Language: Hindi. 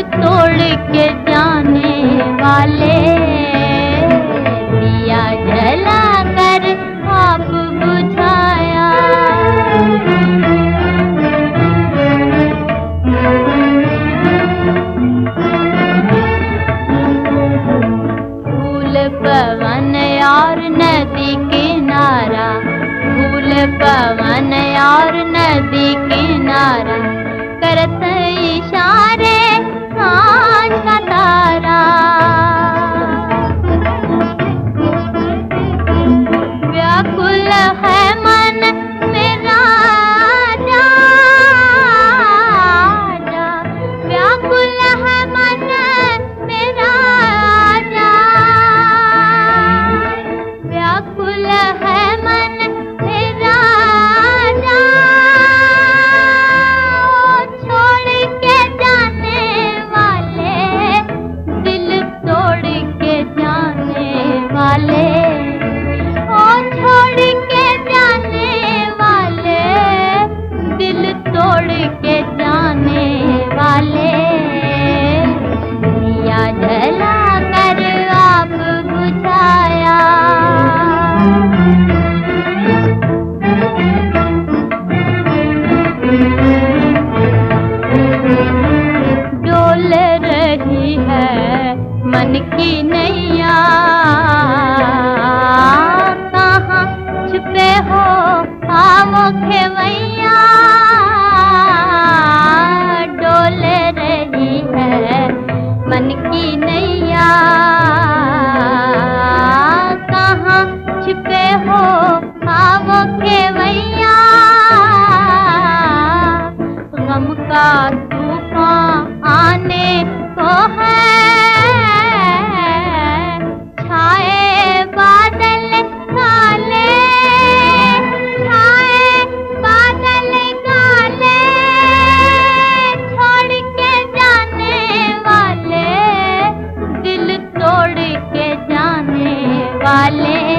तोड़ के जाने वाले। दिया जला कर आप बुझाया। फूल पवन और नदी किनारा। फूल पवन और नदी किनारा। करत हो आवो केवैया गम का तूफ़ान आने को है। छाए बादल काले। छाए बादल काले। छोड़ के जाने वाले। दिल तोड़ के जाने वाले।